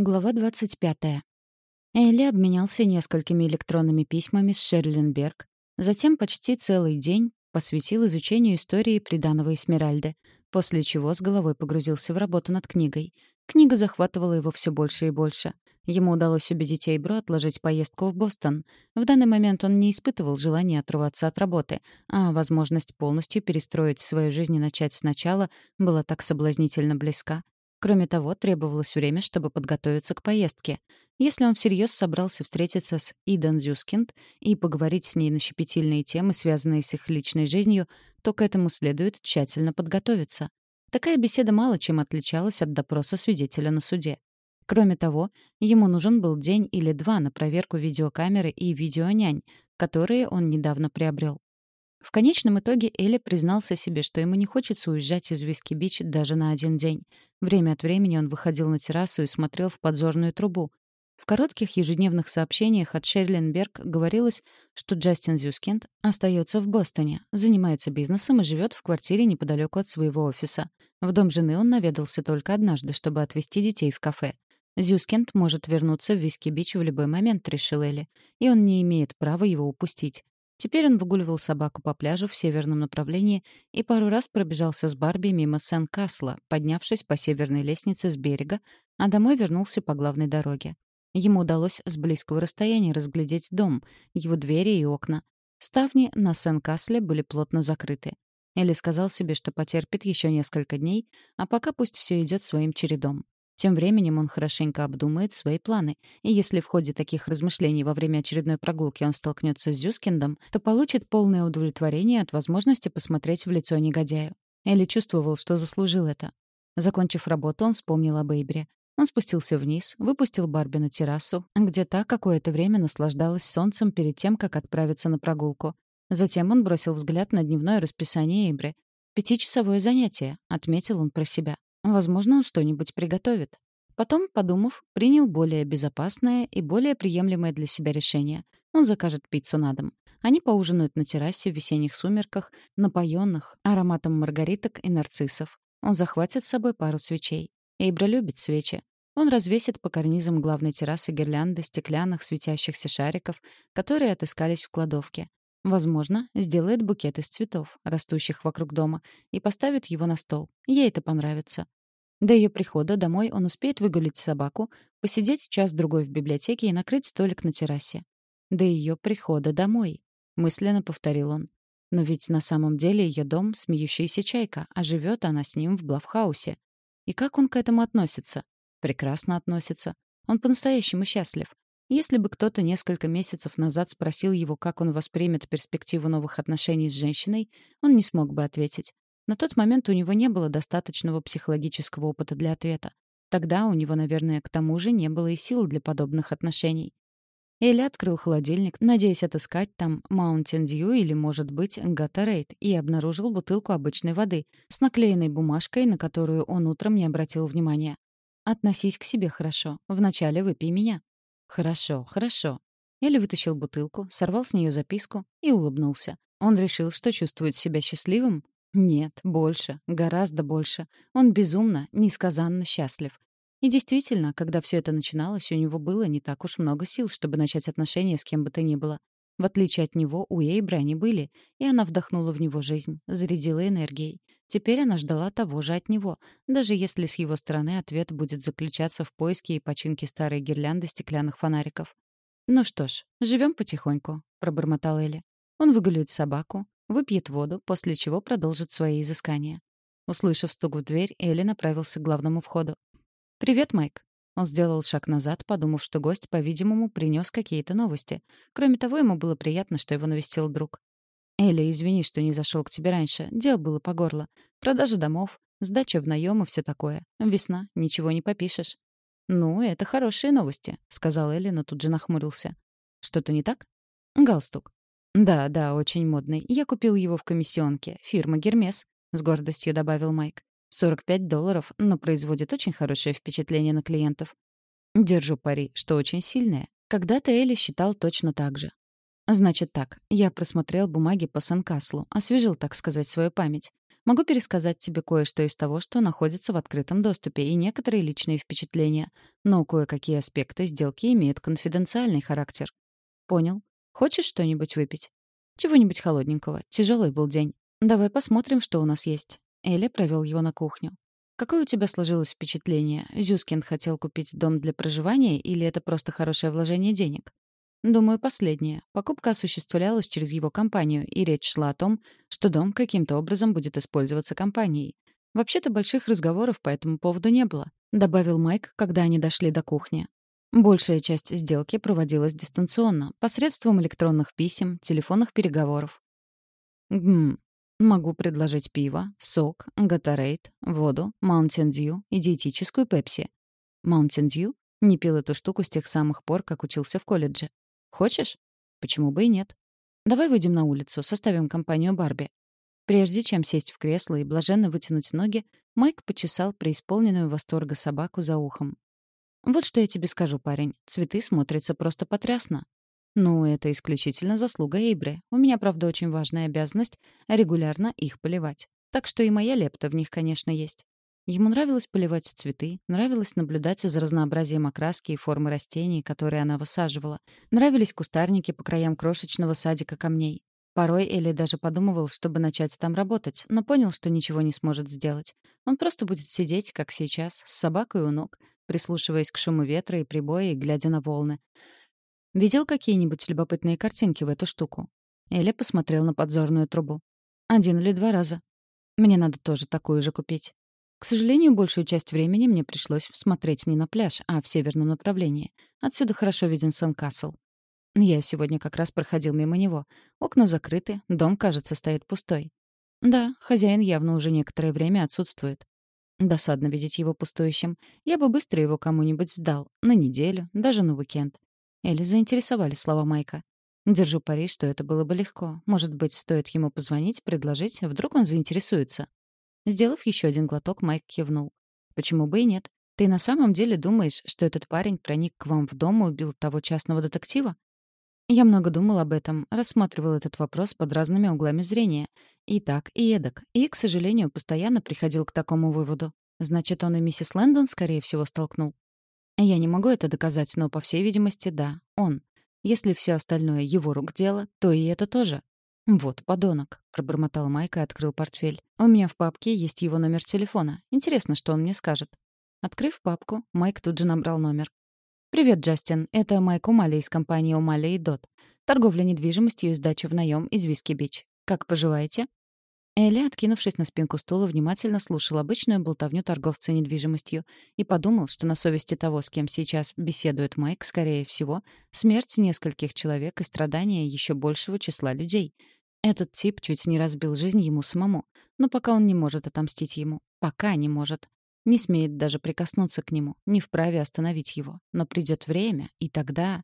Глава 25. Элли обменялся несколькими электронными письмами с Шерлин Берг, затем почти целый день посвятил изучению истории приданого Эсмеральды, после чего с головой погрузился в работу над книгой. Книга захватывала его все больше и больше. Ему удалось убедить Эйбру отложить поездку в Бостон. В данный момент он не испытывал желания отрываться от работы, а возможность полностью перестроить свою жизнь и начать сначала была так соблазнительно близка. Кроме того, требовалось время, чтобы подготовиться к поездке. Если он всерьез собрался встретиться с Идан Зюскинд и поговорить с ней на щепетильные темы, связанные с их личной жизнью, то к этому следует тщательно подготовиться. Такая беседа мало чем отличалась от допроса свидетеля на суде. Кроме того, ему нужен был день или два на проверку видеокамеры и видеонянь, которые он недавно приобрел. В конечном итоге Эли признался себе, что ему не хочется уезжать из Виски-Бич даже на один день. Время от времени он выходил на террасу и смотрел в подзорную трубу. В коротких ежедневных сообщениях от Шерлин Берг говорилось, что Джастин Зюскинд остается в Бостоне, занимается бизнесом и живет в квартире неподалеку от своего офиса. В дом жены он наведался только однажды, чтобы отвезти детей в кафе. Зюскинд может вернуться в Виски-Бич в любой момент, решил Эли, и он не имеет права его упустить. Теперь он выгуливал собаку по пляжу в северном направлении и пару раз пробежался с Барби мимо Сен-Касла, поднявшись по северной лестнице с берега, а домой вернулся по главной дороге. Ему удалось с близкого расстояния разглядеть дом, его двери и окна. Ставни на Сен-Касле были плотно закрыты. Элли сказал себе, что потерпит еще несколько дней, а пока пусть все идет своим чередом. Тем временем он хорошенько обдумает свои планы, и если в ходе таких размышлений во время очередной прогулки он столкнется с Зюскиндом, то получит полное удовлетворение от возможности посмотреть в лицо негодяю. Элли чувствовал, что заслужил это. Закончив работу, он вспомнил об Эйбре. Он спустился вниз, выпустил Барби на террасу, где та какое-то время наслаждалась солнцем перед тем, как отправиться на прогулку. Затем он бросил взгляд на дневное расписание Эйбры. «Пятичасовое занятие», — отметил он про себя. Возможно, он что-нибудь приготовит. Потом, подумав, принял более безопасное и более приемлемое для себя решение. Он закажет пиццу на дом. Они поужинают на террасе в весенних сумерках, напоенных ароматом маргариток и нарциссов. Он захватит с собой пару свечей. Эйбра любит свечи. Он развесит по карнизам главной террасы гирлянды стеклянных светящихся шариков, которые отыскались в кладовке. Возможно, сделает букет из цветов, растущих вокруг дома, и поставит его на стол. Ей это понравится. До ее прихода домой он успеет выгулить собаку, посидеть час-другой в библиотеке и накрыть столик на террасе. До ее прихода домой, мысленно повторил он. Но ведь на самом деле ее дом — смеющаяся чайка, а живет она с ним в Блавхаусе. И как он к этому относится? Прекрасно относится. Он по-настоящему счастлив. Если бы кто-то несколько месяцев назад спросил его, как он воспримет перспективу новых отношений с женщиной, он не смог бы ответить. На тот момент у него не было достаточного психологического опыта для ответа. Тогда у него, наверное, к тому же не было и сил для подобных отношений. Элли открыл холодильник, надеясь отыскать там Mountain Dew или, может быть, Gatorade, и обнаружил бутылку обычной воды с наклеенной бумажкой, на которую он утром не обратил внимания. «Относись к себе хорошо. Вначале выпей меня». «Хорошо, хорошо». Элли вытащил бутылку, сорвал с нее записку и улыбнулся. Он решил, что чувствует себя счастливым? Нет, больше, гораздо больше. Он безумно, несказанно счастлив. И действительно, когда все это начиналось, у него было не так уж много сил, чтобы начать отношения с кем бы то ни было. В отличие от него, у Эйбры они были, и она вдохнула в него жизнь, зарядила энергией. Теперь она ждала того же от него, даже если с его стороны ответ будет заключаться в поиске и починке старой гирлянды стеклянных фонариков. «Ну что ж, живем потихоньку», — пробормотал Элли. Он выгуляет собаку, выпьет воду, после чего продолжит свои изыскания. Услышав стук в дверь, Элли направился к главному входу. «Привет, Майк». Он сделал шаг назад, подумав, что гость, по-видимому, принес какие-то новости. Кроме того, ему было приятно, что его навестил друг. «Эля, извини, что не зашел к тебе раньше. Дел было по горло. Продажа домов, сдача в наем и все такое. Весна, ничего не попишешь». «Ну, это хорошие новости», — сказал Элли, но тут же нахмурился. «Что-то не так?» «Галстук». «Да, да, очень модный. Я купил его в комиссионке. Фирма «Гермес», — с гордостью добавил Майк. «45 долларов, но производит очень хорошее впечатление на клиентов». Держу пари, что очень сильное. Когда-то Элли считал точно так же. Значит так, я просмотрел бумаги по Санкаслу, освежил, так сказать, свою память. Могу пересказать тебе кое-что из того, что находится в открытом доступе, и некоторые личные впечатления, но кое-какие аспекты сделки имеют конфиденциальный характер. Понял. Хочешь что-нибудь выпить? Чего-нибудь холодненького. Тяжелый был день. Давай посмотрим, что у нас есть. Эля провел его на кухню. Какое у тебя сложилось впечатление? Зюскин хотел купить дом для проживания или это просто хорошее вложение денег? Думаю, последнее. Покупка осуществлялась через его компанию, и речь шла о том, что дом каким-то образом будет использоваться компанией. Вообще-то больших разговоров по этому поводу не было, добавил Майк, когда они дошли до кухни. Большая часть сделки проводилась дистанционно, посредством электронных писем, телефонных переговоров. Гм, могу предложить пиво, сок, гатарейт, воду, Mountain Dew и диетическую пепси. Mountain Dew? Не пил эту штуку с тех самых пор, как учился в колледже. Хочешь? Почему бы и нет? Давай выйдем на улицу, составим компанию Барби. Прежде чем сесть в кресло и блаженно вытянуть ноги, Майк почесал преисполненную восторга собаку за ухом. «Вот что я тебе скажу, парень. Цветы смотрятся просто потрясно. Ну, это исключительно заслуга Эйбры. У меня, правда, очень важная обязанность регулярно их поливать. Так что и моя лепта в них, конечно, есть. Ему нравилось поливать цветы, нравилось наблюдать за разнообразием окраски и формы растений, которые она высаживала. Нравились кустарники по краям крошечного садика камней. Порой Элли даже подумывал, чтобы начать там работать, но понял, что ничего не сможет сделать. Он просто будет сидеть, как сейчас, с собакой у ног, прислушиваясь к шуму ветра и прибоя и глядя на волны. Видел какие-нибудь любопытные картинки в эту штуку? Элли посмотрел на подзорную трубу. Один или два раза. Мне надо тоже такую же купить. К сожалению, большую часть времени мне пришлось смотреть не на пляж, а в северном направлении. Отсюда хорошо виден Сан-Касл. Я сегодня как раз проходил мимо него. Окна закрыты, дом, кажется, стоит пустой. Да, хозяин явно уже некоторое время отсутствует. Досадно видеть его пустующим. Я бы быстро его кому-нибудь сдал. На неделю, даже на уикенд. Элли заинтересовали слова Майка. Держу пари, что это было бы легко. Может быть, стоит ему позвонить, предложить, вдруг он заинтересуется. Сделав еще один глоток, Майк кивнул. «Почему бы и нет? Ты на самом деле думаешь, что этот парень проник к вам в дом и убил того частного детектива?» Я много думал об этом, рассматривал этот вопрос под разными углами зрения. И так, и эдак. И, к сожалению, постоянно приходил к такому выводу. Значит, он и миссис Лэндон, скорее всего, столкнул. Я не могу это доказать, но, по всей видимости, да, он. Если все остальное его рук дело, то и это тоже. «Вот, подонок», — пробормотал Майк и открыл портфель. «У меня в папке есть его номер телефона. Интересно, что он мне скажет». Открыв папку, Майк тут же набрал номер. «Привет, Джастин. Это Майк О'Мали из компании О'Мали и Дот. Торговля недвижимостью и сдача в наем из Виски-Бич. Как поживаете?» Эли, откинувшись на спинку стула, внимательно слушал обычную болтовню торговца недвижимостью и подумал, что на совести того, с кем сейчас беседует Майк, скорее всего, смерть нескольких человек и страдания еще большего числа людей — этот тип чуть не разбил жизнь ему самому, но пока он не может отомстить ему. Пока не может. Не смеет даже прикоснуться к нему, не вправе остановить его. Но придет время, и тогда...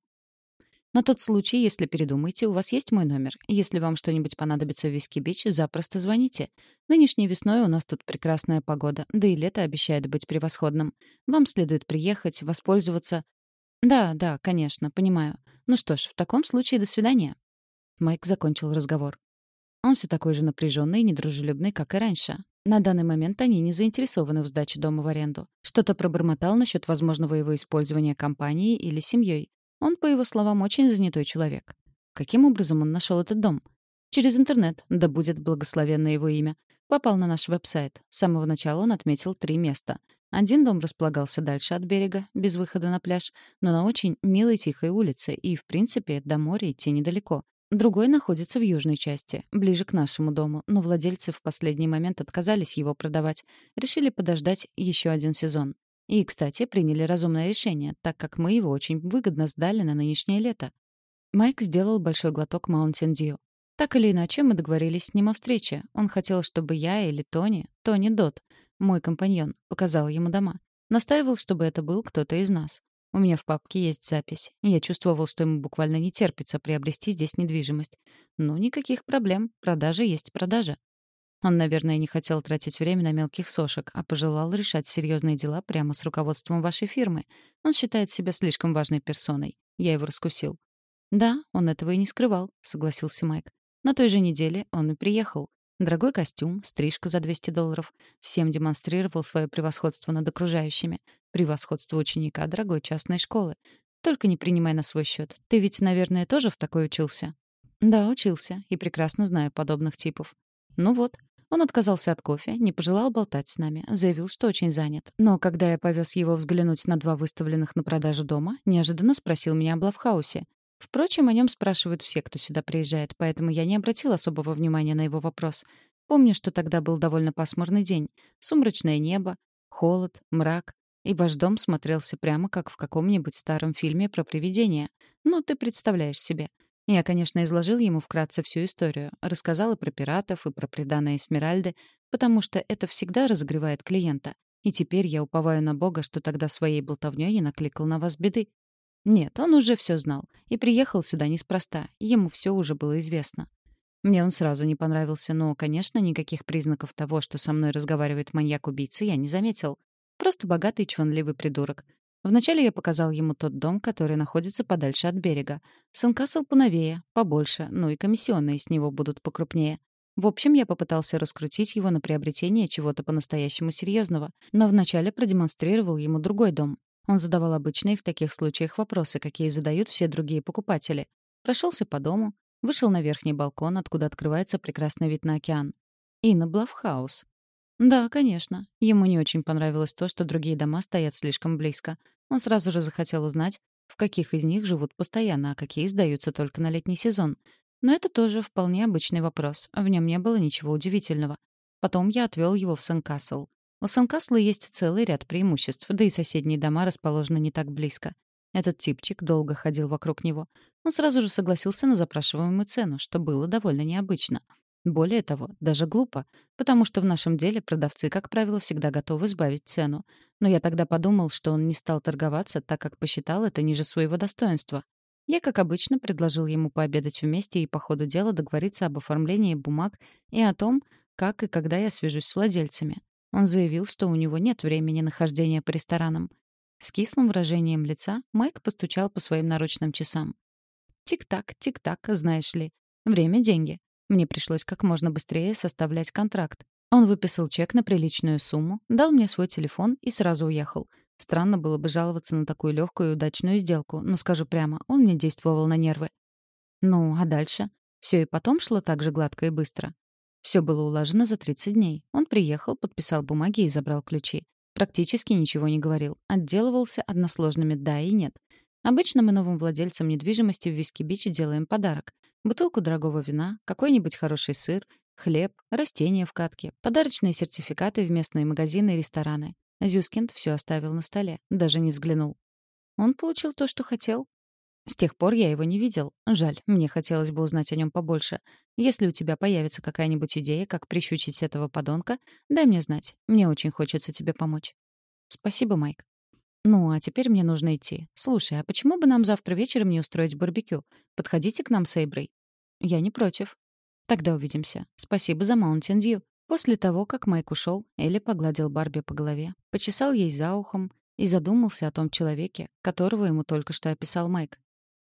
На тот случай, если передумаете, у вас есть мой номер. Если вам что-нибудь понадобится в Виски-Бич, запросто звоните. Нынешней весной у нас тут прекрасная погода, да и лето обещает быть превосходным. Вам следует приехать, воспользоваться... Да, да, конечно, понимаю. Ну что ж, в таком случае до свидания. Майк закончил разговор. Он все такой же напряженный и недружелюбный, как и раньше. На данный момент они не заинтересованы в сдаче дома в аренду. Что-то пробормотал насчет возможного его использования компанией или семьей. Он, по его словам, очень занятой человек. Каким образом он нашел этот дом? Через интернет, да будет благословенно его имя. Попал на наш веб-сайт. С самого начала он отметил три места. Один дом располагался дальше от берега, без выхода на пляж, но на очень милой тихой улице, и, в принципе, до моря идти недалеко. Другой находится в южной части, ближе к нашему дому, но владельцы в последний момент отказались его продавать, решили подождать еще один сезон. И, кстати, приняли разумное решение, так как мы его очень выгодно сдали на нынешнее лето. Майк сделал большой глоток Mountain Dew. Так или иначе, мы договорились с ним о встрече. Он хотел, чтобы я или Тони, Тони Дот, мой компаньон, показал ему дома. Настаивал, чтобы это был кто-то из нас. У меня в папке есть запись. Я чувствовал, что ему буквально не терпится приобрести здесь недвижимость. Ну, никаких проблем. Продажа есть продажа. Он, наверное, не хотел тратить время на мелких сошек, а пожелал решать серьезные дела прямо с руководством вашей фирмы. Он считает себя слишком важной персоной. Я его раскусил. «Да, он этого и не скрывал», — согласился Майк. На той же неделе он и приехал. Дорогой костюм, стрижка за 200 долларов. Всем демонстрировал свое превосходство над окружающими. Превосходство ученика дорогой частной школы. Только не принимай на свой счет. Ты ведь, наверное, тоже в такой учился? Да, учился. И прекрасно знаю подобных типов. Ну вот. Он отказался от кофе, не пожелал болтать с нами, заявил, что очень занят. Но когда я повез его взглянуть на два выставленных на продажу дома, неожиданно спросил меня о Блавхаусе. Впрочем, о нем спрашивают все, кто сюда приезжает, поэтому я не обратил особого внимания на его вопрос. Помню, что тогда был довольно пасмурный день. Сумрачное небо, холод, мрак. И ваш дом смотрелся прямо как в каком-нибудь старом фильме про привидения. Ну, ты представляешь себе. Я, конечно, изложил ему вкратце всю историю. Рассказал и про пиратов, и про преданное Эсмеральды, потому что это всегда разогревает клиента. И теперь я уповаю на Бога, что тогда своей болтовнёй не накликал на вас беды. Нет, он уже все знал. И приехал сюда неспроста. Ему все уже было известно. Мне он сразу не понравился, но, конечно, никаких признаков того, что со мной разговаривает маньяк-убийца, я не заметил. Просто богатый чванливый придурок. Вначале я показал ему тот дом, который находится подальше от берега. Сенкасл поновее, побольше, ну и комиссионные с него будут покрупнее. В общем, я попытался раскрутить его на приобретение чего-то по-настоящему серьезного, но вначале продемонстрировал ему другой дом, он задавал обычные в таких случаях вопросы, какие задают все другие покупатели. Прошелся по дому, вышел на верхний балкон, откуда открывается прекрасный вид на океан. И на Блавхаус. Да, конечно. Ему не очень понравилось то, что другие дома стоят слишком близко. Он сразу же захотел узнать, в каких из них живут постоянно, а какие сдаются только на летний сезон. Но это тоже вполне обычный вопрос. В нем не было ничего удивительного. Потом я отвел его в Сен-Касл. У Санкасла есть целый ряд преимуществ, да и соседние дома расположены не так близко. Этот типчик долго ходил вокруг него. Он сразу же согласился на запрашиваемую цену, что было довольно необычно. Более того, даже глупо, потому что в нашем деле продавцы, как правило, всегда готовы сбавить цену. Но я тогда подумал, что он не стал торговаться, так как посчитал это ниже своего достоинства. Я, как обычно, предложил ему пообедать вместе и по ходу дела договориться об оформлении бумаг и о том, как и когда я свяжусь с владельцами. Он заявил, что у него нет времени нахождения по ресторанам. С кислым выражением лица Майк постучал по своим наручным часам. «Тик-так, тик-так, знаешь ли. Время — деньги. Мне пришлось как можно быстрее составлять контракт. Он выписал чек на приличную сумму, дал мне свой телефон и сразу уехал. Странно было бы жаловаться на такую легкую и удачную сделку, но скажу прямо, он мне действовал на нервы. Ну, а дальше? Все и потом шло так же гладко и быстро. Все было улажено за 30 дней. Он приехал, подписал бумаги и забрал ключи. Практически ничего не говорил. Отделывался односложными «да» и «нет». Обычно мы новым владельцам недвижимости в Виски-Бич делаем подарок. Бутылку дорогого вина, какой-нибудь хороший сыр, хлеб, растения в катке, подарочные сертификаты в местные магазины и рестораны. Зюскинд все оставил на столе, даже не взглянул. Он получил то, что хотел, с тех пор я его не видел. Жаль, мне хотелось бы узнать о нем побольше. Если у тебя появится какая-нибудь идея, как прищучить этого подонка, дай мне знать. Мне очень хочется тебе помочь. Спасибо, Майк. Ну, а теперь мне нужно идти. Слушай, а почему бы нам завтра вечером не устроить барбекю? Подходите к нам с Эйброй. Я не против. Тогда увидимся. Спасибо за Mountain Dew. После того, как Майк ушел, Элли погладил Барби по голове, почесал ей за ухом и задумался о том человеке, которого ему только что описал Майк.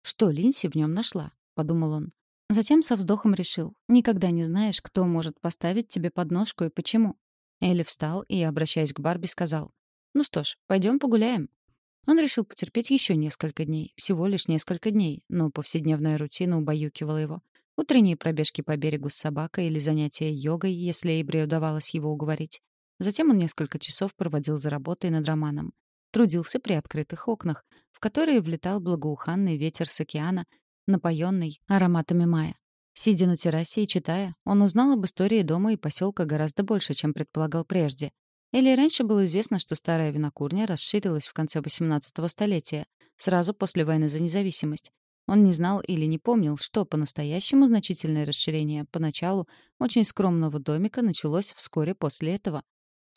Что Линси в нем нашла? подумал он. Затем со вздохом решил: никогда не знаешь, кто может поставить тебе подножку и почему. Элли встал и, обращаясь к Барби, сказал: "Ну что ж, пойдем погуляем". Он решил потерпеть еще несколько дней, всего лишь несколько дней, но повседневная рутина убаюкивала его. Утренние пробежки по берегу с собакой или занятия йогой, если Эйбри удавалось его уговорить. Затем он несколько часов проводил за работой над романом. Трудился при открытых окнах, в которые влетал благоуханный ветер с океана, напоенный ароматами мая. Сидя на террасе и читая, он узнал об истории дома и поселка гораздо больше, чем предполагал прежде. Или раньше было известно, что старая винокурня расширилась в конце XVIII столетия, сразу после войны за независимость. Он не знал или не помнил, что по-настоящему значительное расширение поначалу очень скромного домика началось вскоре после этого.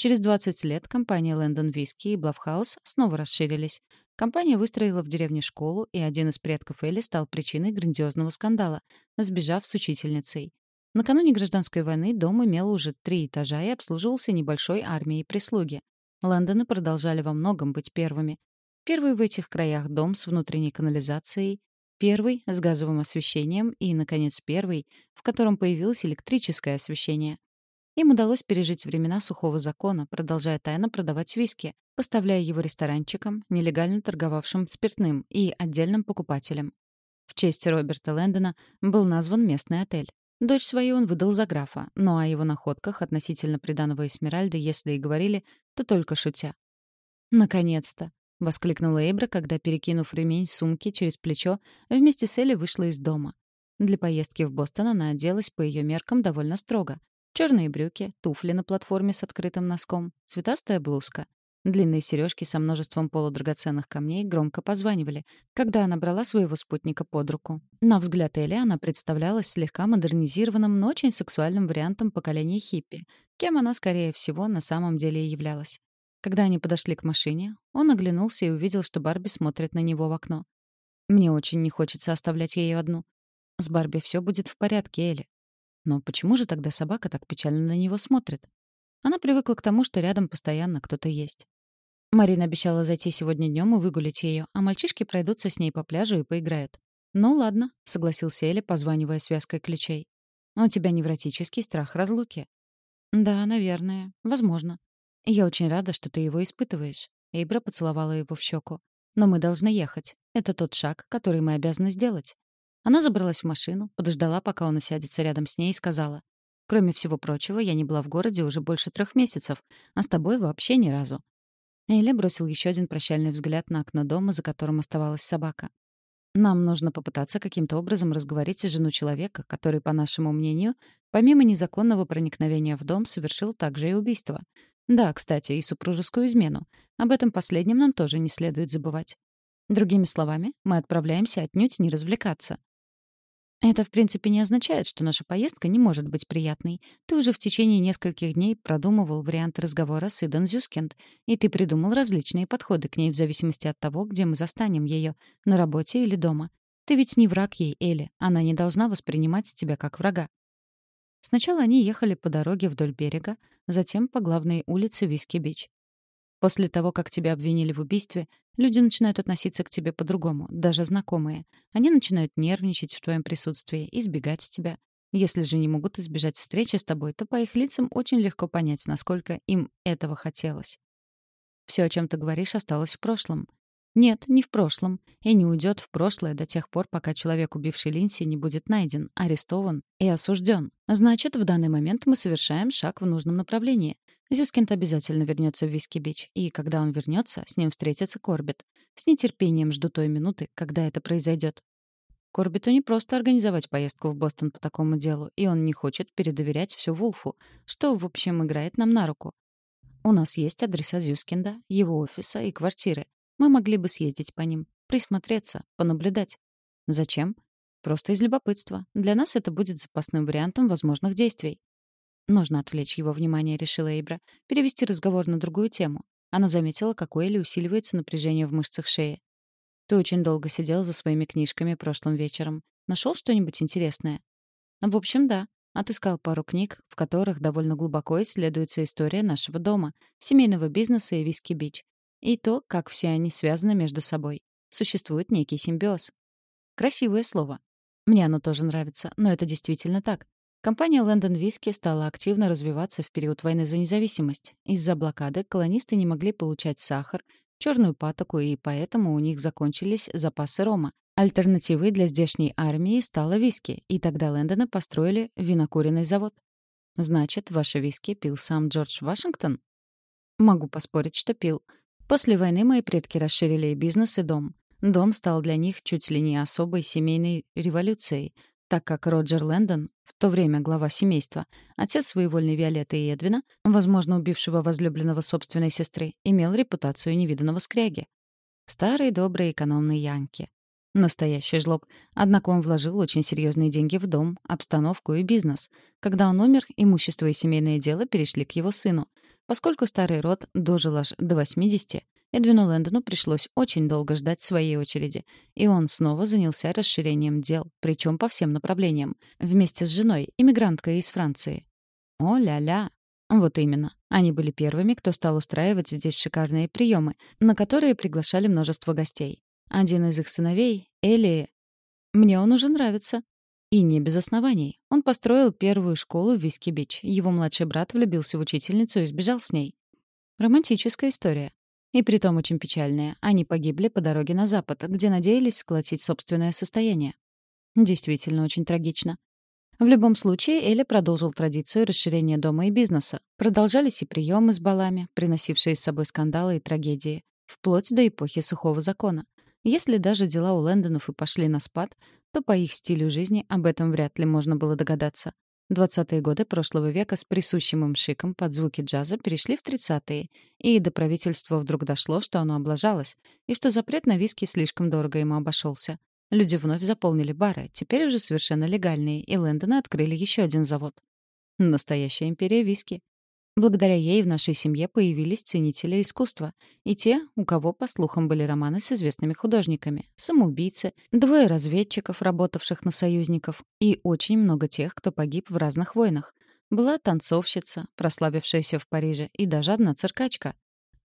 Через 20 лет компания Лэндон Виски и Блавхаус снова расширились, Компания выстроила в деревне школу, и один из предков Элли стал причиной грандиозного скандала, сбежав с учительницей. Накануне гражданской войны дом имел уже три этажа и обслуживался небольшой армией прислуги. Лондоны продолжали во многом быть первыми. Первый в этих краях дом с внутренней канализацией, Первый — с газовым освещением и, наконец, первый, в котором появилось электрическое освещение. Им удалось пережить времена сухого закона, продолжая тайно продавать виски, поставляя его ресторанчикам, нелегально торговавшим спиртным и отдельным покупателям. В честь Роберта Лэндона был назван местный отель. Дочь свою он выдал за графа, но о его находках относительно приданого Эсмеральды, если и говорили, то только шутя. «Наконец-то!» — воскликнула Эйбра, когда, перекинув ремень сумки через плечо, вместе с Элли вышла из дома. Для поездки в Бостон она оделась по ее меркам довольно строго. Черные брюки, туфли на платформе с открытым носком, цветастая блузка. Длинные сережки со множеством полудрагоценных камней громко позванивали, когда она брала своего спутника под руку. На взгляд Элли она представлялась слегка модернизированным, но очень сексуальным вариантом поколения хиппи, кем она, скорее всего, на самом деле и являлась. Когда они подошли к машине, он оглянулся и увидел, что Барби смотрит на него в окно. «Мне очень не хочется оставлять ее одну. С Барби все будет в порядке, Элли». Но почему же тогда собака так печально на него смотрит? Она привыкла к тому, что рядом постоянно кто-то есть. Марина обещала зайти сегодня днем и выгулить ее, а мальчишки пройдутся с ней по пляжу и поиграют. «Ну ладно», — согласился Эля, позванивая связкой ключей. «У тебя невротический страх разлуки». «Да, наверное. Возможно. «Я очень рада, что ты его испытываешь». Эйбра поцеловала его в щеку. «Но мы должны ехать. Это тот шаг, который мы обязаны сделать». Она забралась в машину, подождала, пока он усядется рядом с ней, и сказала. «Кроме всего прочего, я не была в городе уже больше трех месяцев, а с тобой вообще ни разу». Эйля бросил еще один прощальный взгляд на окно дома, за которым оставалась собака. «Нам нужно попытаться каким-то образом разговорить жену человека, который, по нашему мнению, помимо незаконного проникновения в дом, совершил также и убийство. Да, кстати, и супружескую измену. Об этом последнем нам тоже не следует забывать. Другими словами, мы отправляемся отнюдь не развлекаться. Это, в принципе, не означает, что наша поездка не может быть приятной. Ты уже в течение нескольких дней продумывал варианты разговора с Идан Зюскенд, и ты придумал различные подходы к ней в зависимости от того, где мы застанем ее — на работе или дома. Ты ведь не враг ей, Элли. Она не должна воспринимать тебя как врага. Сначала они ехали по дороге вдоль берега, затем по главной улице Виски-Бич. После того, как тебя обвинили в убийстве, люди начинают относиться к тебе по-другому, даже знакомые. Они начинают нервничать в твоем присутствии, избегать тебя. Если же не могут избежать встречи с тобой, то по их лицам очень легко понять, насколько им этого хотелось. Все, о чем ты говоришь, осталось в прошлом. Нет, не в прошлом. И не уйдет в прошлое до тех пор, пока человек, убивший Линси, не будет найден, арестован и осужден. Значит, в данный момент мы совершаем шаг в нужном направлении. Зюскинд обязательно вернется в Виски-Бич, и когда он вернется, с ним встретится Корбет. С нетерпением жду той минуты, когда это произойдет. Корбету не просто организовать поездку в Бостон по такому делу, и он не хочет передоверять все Вулфу, что, в общем, играет нам на руку. У нас есть адреса Зюскинда, его офиса и квартиры. Мы могли бы съездить по ним, присмотреться, понаблюдать. Зачем? Просто из любопытства. Для нас это будет запасным вариантом возможных действий. Нужно отвлечь его внимание, решила Эйбра, перевести разговор на другую тему. Она заметила, как у Элли усиливается напряжение в мышцах шеи. «Ты очень долго сидел за своими книжками прошлым вечером. Нашел что-нибудь интересное?» «В общем, да. Отыскал пару книг, в которых довольно глубоко исследуется история нашего дома, семейного бизнеса и виски-бич. И то, как все они связаны между собой. Существует некий симбиоз. Красивое слово. Мне оно тоже нравится, но это действительно так. Компания Лэндон Виски стала активно развиваться в период войны за независимость. Из-за блокады колонисты не могли получать сахар, черную патоку, и поэтому у них закончились запасы рома. Альтернативой для здешней армии стало виски, и тогда Лэндоны построили винокуренный завод. Значит, ваши виски пил сам Джордж Вашингтон? Могу поспорить, что пил. После войны мои предки расширили и бизнес, и дом. Дом стал для них чуть ли не особой семейной революцией, так как Роджер Лэндон, в то время глава семейства, отец своевольной Виолетты и Эдвина, возможно, убившего возлюбленного собственной сестры, имел репутацию невиданного скряги. Старый добрый экономный Янки. Настоящий жлоб. Однако он вложил очень серьезные деньги в дом, обстановку и бизнес. Когда он умер, имущество и семейное дело перешли к его сыну — Поскольку старый род дожил аж до 80, Эдвину Лэндону пришлось очень долго ждать своей очереди, и он снова занялся расширением дел, причем по всем направлениям, вместе с женой, иммигранткой из Франции. О-ля-ля! Вот именно. Они были первыми, кто стал устраивать здесь шикарные приемы, на которые приглашали множество гостей. Один из их сыновей, Эли, Мне он уже нравится. И не без оснований. Он построил первую школу в Виски-Бич. Его младший брат влюбился в учительницу и сбежал с ней. Романтическая история. И притом очень печальная. Они погибли по дороге на запад, где надеялись сколотить собственное состояние. Действительно очень трагично. В любом случае, Элли продолжил традицию расширения дома и бизнеса. Продолжались и приемы с балами, приносившие с собой скандалы и трагедии, вплоть до эпохи сухого закона. Если даже дела у Лэндонов и пошли на спад, то по их стилю жизни об этом вряд ли можно было догадаться. Двадцатые годы прошлого века с присущим им шиком под звуки джаза перешли в тридцатые, и до правительства вдруг дошло, что оно облажалось, и что запрет на виски слишком дорого ему обошелся. Люди вновь заполнили бары, теперь уже совершенно легальные, и Лэндоны открыли еще один завод. Настоящая империя виски. Благодаря ей в нашей семье появились ценители искусства. И те, у кого, по слухам, были романы с известными художниками, самоубийцы, двое разведчиков, работавших на союзников, и очень много тех, кто погиб в разных войнах. Была танцовщица, прославившаяся в Париже, и даже одна циркачка.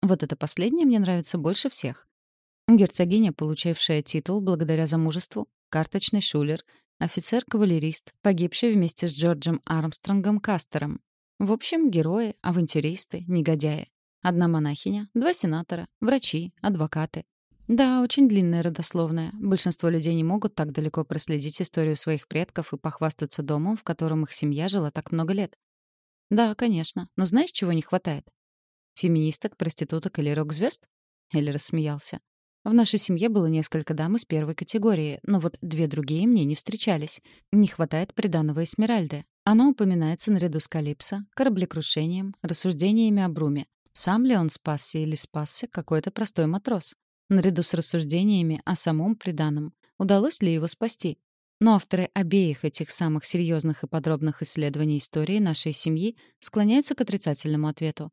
Вот это последнее мне нравится больше всех. Герцогиня, получившая титул благодаря замужеству, карточный шулер, офицер-кавалерист, погибший вместе с Джорджем Армстронгом Кастером, в общем, герои, авантюристы, негодяи. Одна монахиня, два сенатора, врачи, адвокаты. Да, очень длинная родословная. Большинство людей не могут так далеко проследить историю своих предков и похвастаться домом, в котором их семья жила так много лет. Да, конечно. Но знаешь, чего не хватает? Феминисток, проституток или рок-звезд? Элли рассмеялся. В нашей семье было несколько дам из первой категории, но вот две другие мне не встречались. Не хватает приданого Эсмеральды. Оно упоминается наряду с Калипсо, кораблекрушением, рассуждениями о Бруме. Сам ли он спасся или спасся какой-то простой матрос? Наряду с рассуждениями о самом преданном. Удалось ли его спасти? Но авторы обеих этих самых серьезных и подробных исследований истории нашей семьи склоняются к отрицательному ответу.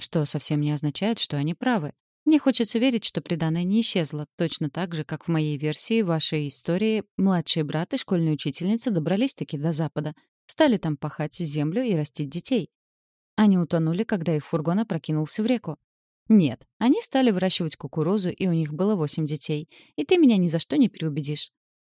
Что совсем не означает, что они правы. Мне хочется верить, что преданное не исчезло, точно так же, как в моей версии вашей истории младший брат и школьная учительница добрались-таки до Запада, Стали там пахать землю и растить детей. Они утонули, когда их фургон опрокинулся в реку. Нет, они стали выращивать кукурузу, и у них было восемь детей. И ты меня ни за что не переубедишь.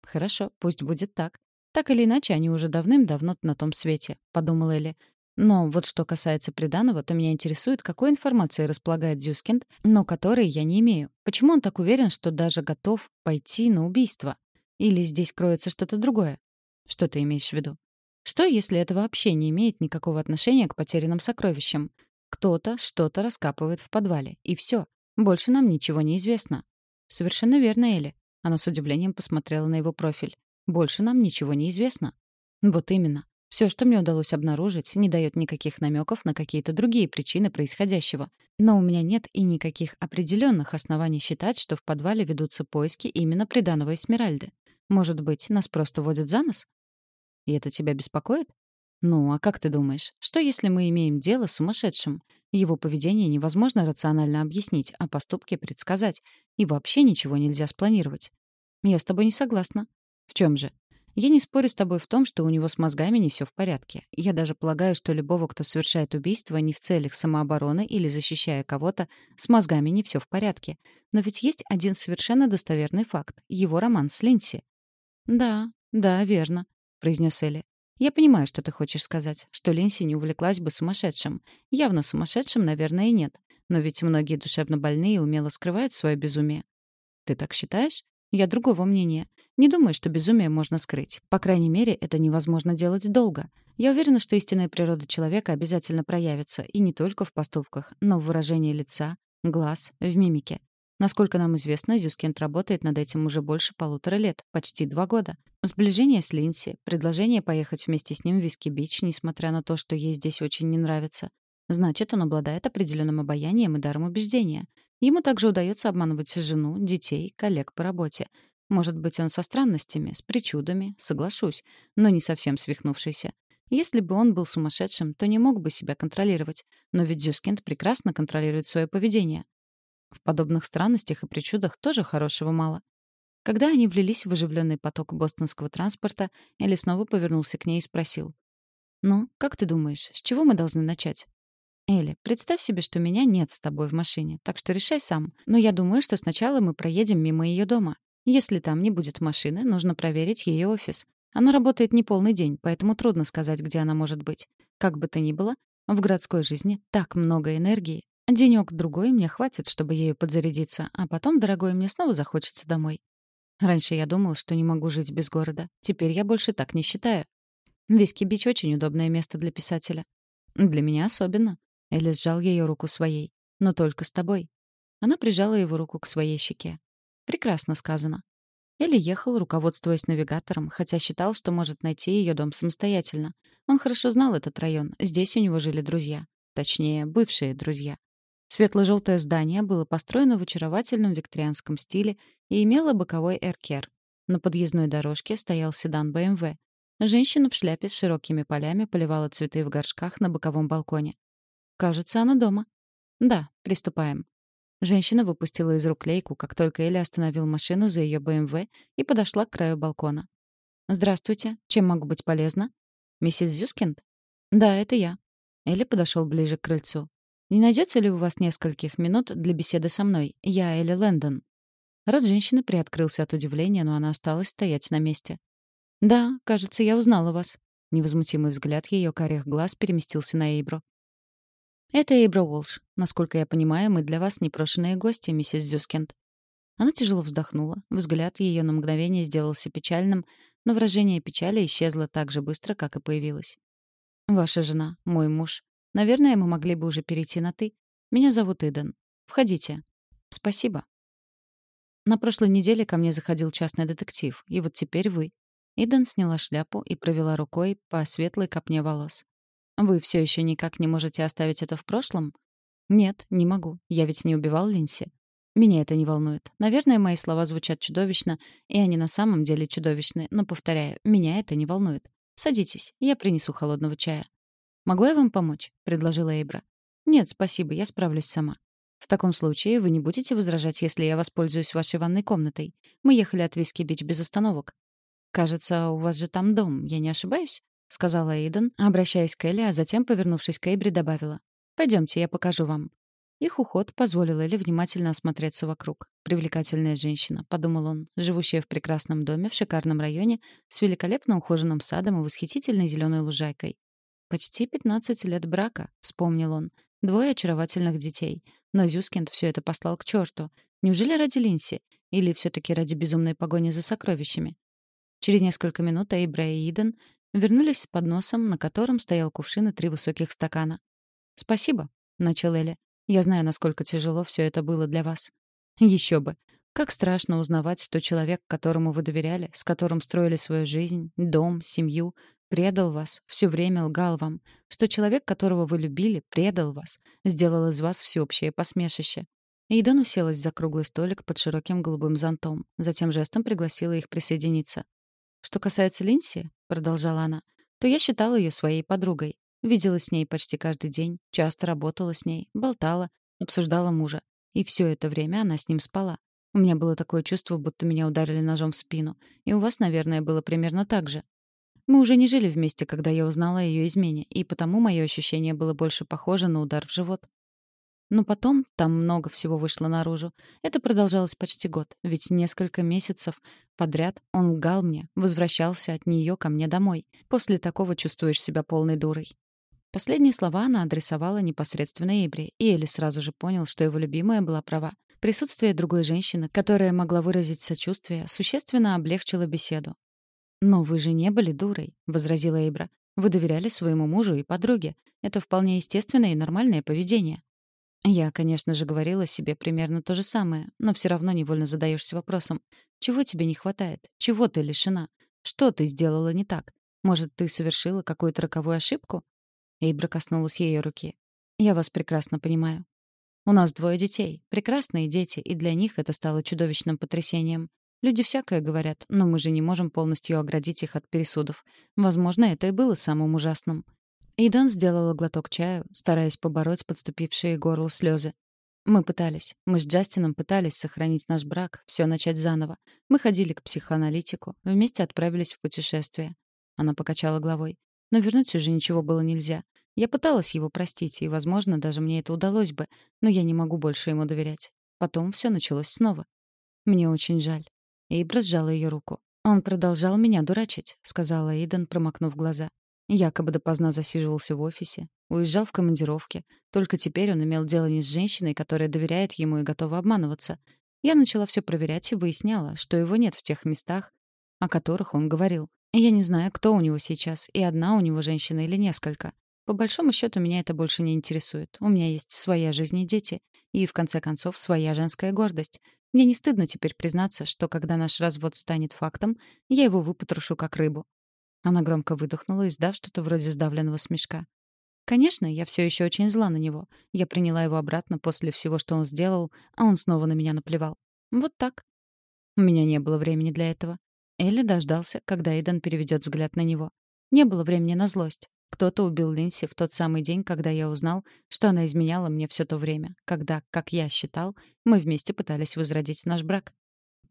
Хорошо, пусть будет так. Так или иначе, они уже давным-давно на том свете, подумала Элли. Но вот что касается приданого, то меня интересует, какой информацией располагает Зюскинд, но которой я не имею. Почему он так уверен, что даже готов пойти на убийство? Или здесь кроется что-то другое? Что ты имеешь в виду? Что, если это вообще не имеет никакого отношения к потерянным сокровищам? Кто-то что-то раскапывает в подвале, и все. Больше нам ничего не известно. Совершенно верно, Элли. Она с удивлением посмотрела на его профиль. Больше нам ничего не известно. Вот именно. Все, что мне удалось обнаружить, не дает никаких намеков на какие-то другие причины происходящего. Но у меня нет и никаких определенных оснований считать, что в подвале ведутся поиски именно приданого Эсмеральды. Может быть, нас просто водят за нос? И это тебя беспокоит? Ну, а как ты думаешь, что если мы имеем дело с сумасшедшим? Его поведение невозможно рационально объяснить, а поступки предсказать. И вообще ничего нельзя спланировать. Я с тобой не согласна. В чем же? Я не спорю с тобой в том, что у него с мозгами не все в порядке. Я даже полагаю, что любого, кто совершает убийство не в целях самообороны или защищая кого-то, с мозгами не все в порядке. Но ведь есть один совершенно достоверный факт — его роман с Линси. Да, да, верно произнес Элли. «Я понимаю, что ты хочешь сказать, что Линси не увлеклась бы сумасшедшим. Явно сумасшедшим, наверное, и нет. Но ведь многие душевно больные умело скрывают свое безумие». «Ты так считаешь? Я другого мнения. Не думаю, что безумие можно скрыть. По крайней мере, это невозможно делать долго. Я уверена, что истинная природа человека обязательно проявится, и не только в поступках, но в выражении лица, глаз, в мимике. Насколько нам известно, Зюскент работает над этим уже больше полутора лет, почти два года. Сближение с Линси, предложение поехать вместе с ним в Виски-Бич, несмотря на то, что ей здесь очень не нравится. Значит, он обладает определенным обаянием и даром убеждения. Ему также удается обманывать жену, детей, коллег по работе. Может быть, он со странностями, с причудами, соглашусь, но не совсем свихнувшийся. Если бы он был сумасшедшим, то не мог бы себя контролировать. Но ведь Зюскинд прекрасно контролирует свое поведение. В подобных странностях и причудах тоже хорошего мало. Когда они влились в оживленный поток бостонского транспорта, Элли снова повернулся к ней и спросил. «Ну, как ты думаешь, с чего мы должны начать?» «Элли, представь себе, что меня нет с тобой в машине, так что решай сам. Но я думаю, что сначала мы проедем мимо ее дома. Если там не будет машины, нужно проверить ее офис. Она работает не полный день, поэтому трудно сказать, где она может быть. Как бы то ни было, в городской жизни так много энергии. Денёк-другой мне хватит, чтобы ею подзарядиться, а потом, дорогой, мне снова захочется домой. Раньше я думал, что не могу жить без города. Теперь я больше так не считаю. Виски-Бич — очень удобное место для писателя. Для меня особенно. Элли сжал ее руку своей. Но только с тобой. Она прижала его руку к своей щеке. Прекрасно сказано. Элли ехал, руководствуясь навигатором, хотя считал, что может найти ее дом самостоятельно. Он хорошо знал этот район. Здесь у него жили друзья. Точнее, бывшие друзья. Светло-желтое здание было построено в очаровательном викторианском стиле и имело боковой эркер. На подъездной дорожке стоял седан BMW. Женщина в шляпе с широкими полями поливала цветы в горшках на боковом балконе. «Кажется, она дома». «Да, приступаем». Женщина выпустила из рук лейку, как только Элли остановил машину за ее БМВ и подошла к краю балкона. «Здравствуйте. Чем могу быть полезна?» «Миссис Зюскинд?» «Да, это я». Элли подошел ближе к крыльцу. «Не найдется ли у вас нескольких минут для беседы со мной? Я Элли Лэндон». Рот женщины приоткрылся от удивления, но она осталась стоять на месте. «Да, кажется, я узнала вас». Невозмутимый взгляд ее карих глаз переместился на Эйбру. «Это Эйбра Уолш. Насколько я понимаю, мы для вас непрошенные гости, миссис Зюскинд». Она тяжело вздохнула. Взгляд ее на мгновение сделался печальным, но выражение печали исчезло так же быстро, как и появилось. «Ваша жена, мой муж. Наверное, мы могли бы уже перейти на «ты». Меня зовут Иден. Входите». «Спасибо». На прошлой неделе ко мне заходил частный детектив, и вот теперь вы. Иден сняла шляпу и провела рукой по светлой копне волос. Вы все еще никак не можете оставить это в прошлом? Нет, не могу. Я ведь не убивал Линси. Меня это не волнует. Наверное, мои слова звучат чудовищно, и они на самом деле чудовищны, но, повторяю, меня это не волнует. Садитесь, я принесу холодного чая. «Могу я вам помочь?» — предложила Эйбра. «Нет, спасибо, я справлюсь сама». «В таком случае вы не будете возражать, если я воспользуюсь вашей ванной комнатой? Мы ехали от Виски-Бич без остановок». «Кажется, у вас же там дом, я не ошибаюсь?» — сказала Эйден, обращаясь к Элли, а затем, повернувшись к Эйбри, добавила. «Пойдемте, я покажу вам». Их уход позволил Элли внимательно осмотреться вокруг. «Привлекательная женщина», — подумал он, живущая в прекрасном доме в шикарном районе с великолепно ухоженным садом и восхитительной зеленой лужайкой. «Почти пятнадцать лет брака», — вспомнил он. «Двое очаровательных детей. Но Зюскинд все это послал к черту. Неужели ради Линси? Или все таки ради безумной погони за сокровищами?» Через несколько минут Эйбра и Иден Вернулись с подносом, на котором стоял кувшин и три высоких стакана. «Спасибо», — начал Эля. «Я знаю, насколько тяжело все это было для вас». Еще бы. Как страшно узнавать, что человек, которому вы доверяли, с которым строили свою жизнь, дом, семью, предал вас, все время лгал вам, что человек, которого вы любили, предал вас, сделал из вас всеобщее посмешище. Идан уселась за круглый столик под широким голубым зонтом, затем жестом пригласила их присоединиться. Что касается Линси, продолжала она, то я считала ее своей подругой. Видела с ней почти каждый день, часто работала с ней, болтала, обсуждала мужа. И все это время она с ним спала. У меня было такое чувство, будто меня ударили ножом в спину. И у вас, наверное, было примерно так же. Мы уже не жили вместе, когда я узнала о ее измене, и потому мое ощущение было больше похоже на удар в живот. Но потом там много всего вышло наружу. Это продолжалось почти год, ведь несколько месяцев подряд он лгал мне, возвращался от нее ко мне домой. После такого чувствуешь себя полной дурой. Последние слова она адресовала непосредственно Эйбри, и Элли сразу же понял, что его любимая была права. Присутствие другой женщины, которая могла выразить сочувствие, существенно облегчило беседу. «Но вы же не были дурой», — возразила Эйбра. «Вы доверяли своему мужу и подруге. Это вполне естественное и нормальное поведение». Я, конечно же, говорила себе примерно то же самое, но все равно невольно задаешься вопросом, чего тебе не хватает? Чего ты лишена? Что ты сделала не так? Может, ты совершила какую-то роковую ошибку? Эйбра коснулась ее руки. Я вас прекрасно понимаю. У нас двое детей, прекрасные дети, и для них это стало чудовищным потрясением. Люди всякое говорят, но мы же не можем полностью оградить их от пересудов. Возможно, это и было самым ужасным. Идан сделала глоток чая, стараясь побороть подступившие горло слезы. Мы пытались. Мы с Джастином пытались сохранить наш брак, все начать заново. Мы ходили к психоаналитику, вместе отправились в путешествие. Она покачала головой. Но вернуть уже ничего было нельзя. Я пыталась его простить, и, возможно, даже мне это удалось бы, но я не могу больше ему доверять. Потом все началось снова. Мне очень жаль. Эйбра сжала ее руку. «Он продолжал меня дурачить», — сказала Эйден, промокнув глаза. Якобы допоздна засиживался в офисе, уезжал в командировке. Только теперь он имел дело не с женщиной, которая доверяет ему и готова обманываться. Я начала все проверять и выясняла, что его нет в тех местах, о которых он говорил. Я не знаю, кто у него сейчас, и одна у него женщина или несколько. По большому счету меня это больше не интересует. У меня есть своя жизнь и дети. И, в конце концов, своя женская гордость. Мне не стыдно теперь признаться, что когда наш развод станет фактом, я его выпотрошу как рыбу. Она громко выдохнула, издав что-то вроде сдавленного смешка. Конечно, я все еще очень зла на него. Я приняла его обратно после всего, что он сделал, а он снова на меня наплевал. Вот так. У меня не было времени для этого. Элли дождался, когда Эйден переведет взгляд на него. Не было времени на злость. Кто-то убил Линси в тот самый день, когда я узнал, что она изменяла мне все то время, когда, как я считал, мы вместе пытались возродить наш брак.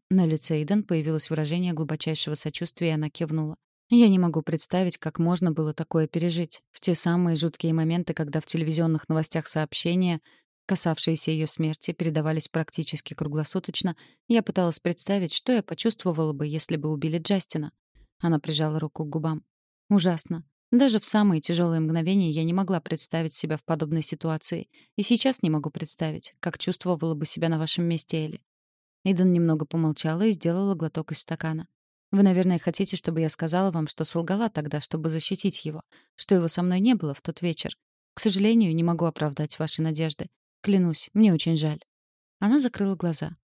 На лице Эйден появилось выражение глубочайшего сочувствия, и она кивнула. Я не могу представить, как можно было такое пережить. В те самые жуткие моменты, когда в телевизионных новостях сообщения, касавшиеся ее смерти, передавались практически круглосуточно, я пыталась представить, что я почувствовала бы, если бы убили Джастина. Она прижала руку к губам. Ужасно. Даже в самые тяжелые мгновения я не могла представить себя в подобной ситуации. И сейчас не могу представить, как чувствовала бы себя на вашем месте, Элли. Иден немного помолчала и сделала глоток из стакана. Вы, наверное, хотите, чтобы я сказала вам, что солгала тогда, чтобы защитить его, что его со мной не было в тот вечер. К сожалению, не могу оправдать ваши надежды. Клянусь, мне очень жаль. Она закрыла глаза.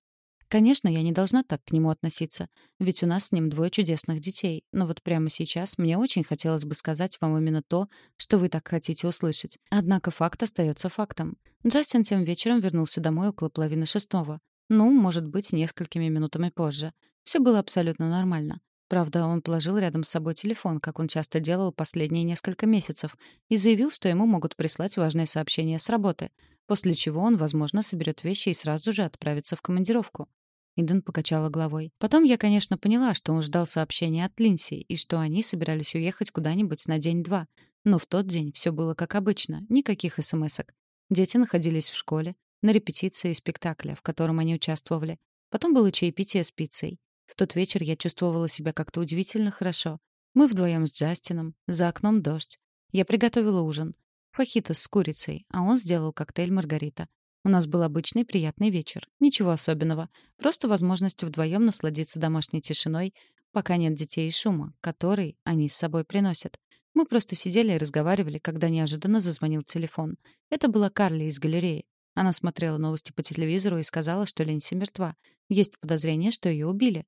Конечно, я не должна так к нему относиться, ведь у нас с ним двое чудесных детей, но вот прямо сейчас мне очень хотелось бы сказать вам именно то, что вы так хотите услышать. Однако факт остается фактом. Джастин тем вечером вернулся домой около половины шестого. Ну, может быть, несколькими минутами позже. Все было абсолютно нормально. Правда, он положил рядом с собой телефон, как он часто делал последние несколько месяцев, и заявил, что ему могут прислать важное сообщение с работы, после чего он, возможно, соберет вещи и сразу же отправится в командировку. Иден покачала головой. Потом я, конечно, поняла, что он ждал сообщения от Линси и что они собирались уехать куда-нибудь на день-два. Но в тот день все было как обычно, никаких смс-ок. Дети находились в школе, на репетиции спектакля, в котором они участвовали. Потом было чаепитие с пиццей. В тот вечер я чувствовала себя как-то удивительно хорошо. Мы вдвоем с Джастином, за окном дождь. Я приготовила ужин. Фахитос с курицей, а он сделал коктейль «Маргарита». У нас был обычный приятный вечер. Ничего особенного. Просто возможность вдвоем насладиться домашней тишиной, пока нет детей и шума, который они с собой приносят. Мы просто сидели и разговаривали, когда неожиданно зазвонил телефон. Это была Карли из галереи. Она смотрела новости по телевизору и сказала, что Линси мертва. Есть подозрение, что ее убили.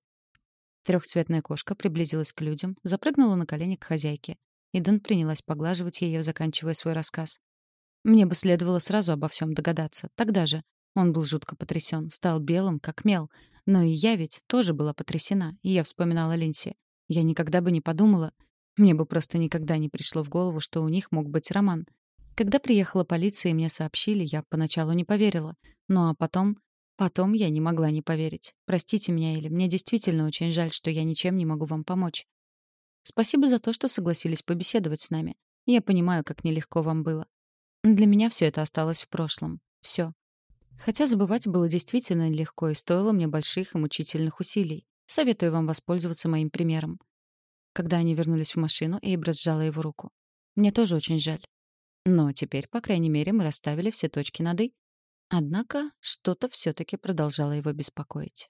Трехцветная кошка приблизилась к людям, запрыгнула на колени к хозяйке. Иден принялась поглаживать ее, заканчивая свой рассказ. Мне бы следовало сразу обо всем догадаться. Тогда же. Он был жутко потрясен, стал белым, как мел. Но и я ведь тоже была потрясена, и я вспоминала Линси. Я никогда бы не подумала... Мне бы просто никогда не пришло в голову, что у них мог быть роман. Когда приехала полиция и мне сообщили, я поначалу не поверила. Ну а потом... Потом я не могла не поверить. Простите меня, Или, мне действительно очень жаль, что я ничем не могу вам помочь. Спасибо за то, что согласились побеседовать с нами. Я понимаю, как нелегко вам было. Для меня все это осталось в прошлом. Все. Хотя забывать было действительно легко и стоило мне больших и мучительных усилий. Советую вам воспользоваться моим примером. Когда они вернулись в машину, Эйбра сжала его руку. Мне тоже очень жаль. Но теперь, по крайней мере, мы расставили все точки над «и». Однако что-то все таки продолжало его беспокоить.